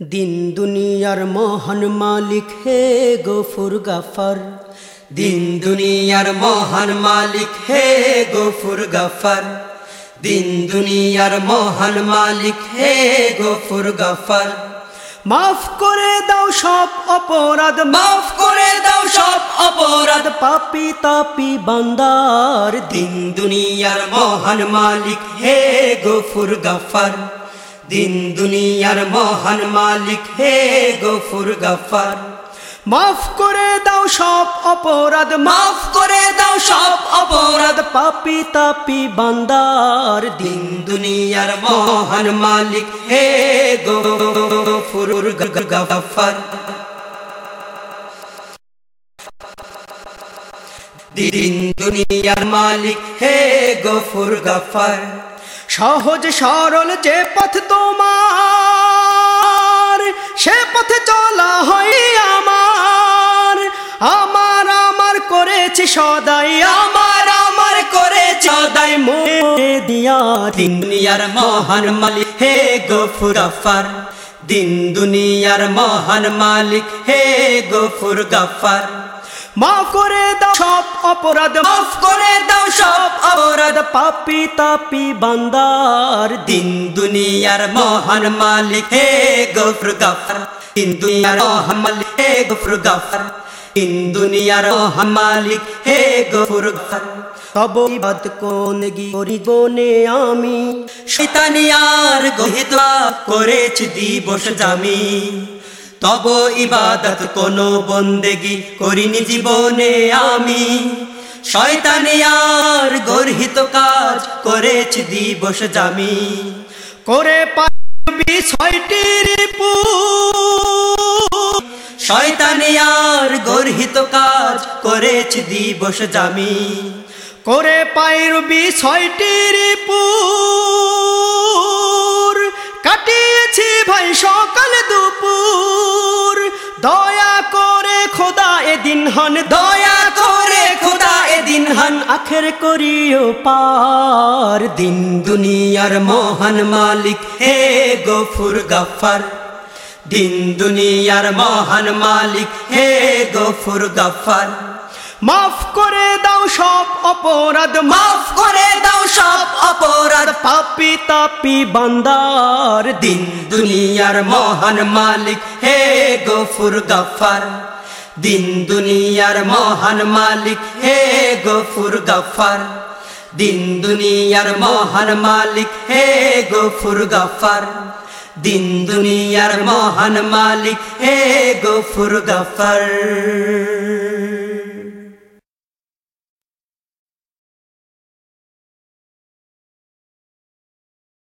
দিন দুনিয়ার মহান মালিক হে গফুর গাফার। দিন দুনিয়ার মহান মালিক হে গফুর গফর। দিন দুনিয়ার মহান মালিক হে গফুর গফর। মাফ করে দাও সব অপরাধ, মাফ করে দাও সব অপরাধ। পাপি তাপি বান্দার দিন দুনিয়ার মহান মালিক হে গফুর গফর। দিন দুনিয়ার মহান মালিক হে গফুর গফর। মাফ করে দাও সব অপরাধ মাফ করে দাও সব অপরাধ। পাপি তাপি বান্দার দিন। দিন দুনিয়ার মহান মালিক হে গফুর গফর। দিন দুনিয়ার মালিক হে গফুর গফর। সহজ সরল যে পথ তোমার সে পথে চলা হয় আমার। আমার আমার করেছি সদাই আমার আমার করে চদাই মনে দিয়া দিন। দুনিয়ার মহান মালিক হে গফুর গফর। দিন দুনিয়ার মহান মালিক হে গফুর গফর। মাফ করে দাও সব অপরাধ মাফ করে দাও সব অপরাধ পাপি তাপি বান্দার দিন। দুনিয়ার মহান মালিক হে গফর গফর। দিন দুনিয়ার মহান মালিক হে গফর গফর। দিন দুনিয়ার মহান মালিক হে গফর গফর। তব ইবাদ কোন গি গনে আমি। শৈতানিয়ার গহিত করেছি দিবস জামি। তব ইবাদত কোন বন্দেগি করিনি জীবনে আমি। শয়তানিয়ার গর্হিত কাজ করেছি দিবস জামি। করে পাবি ছয়টির শয়তানিয়ার গর্হিত কাজ করেছি দিবস জামি। করে পাইরবি ছয়টির পুর। কাটিয়েছি ভাই সকাল দুপুর। দয়া করে খোদা এদিন হন। দয়া এদিন হন আখের করিও পার। দিন দুনিয়ার মহান মালিক, হে গফুর গফর দিন দুনিয়ার মহান মালিক, হে গফুর গফর মাফ করে দাও সব অপরাধ, মাফ করে দাও সব অপরাধ। পাপি তাপি বান্দার। দিন দুনিয়ার মহান মালিক, হে গফুর গফর দিন দুনিয়ার মহান মালিক, হে গফুর গফার দিন দুনিয়ার মহান মালিক, হে গফুর গফার দিন দুনিয়ার মহান মালিক, হে গফুর গফর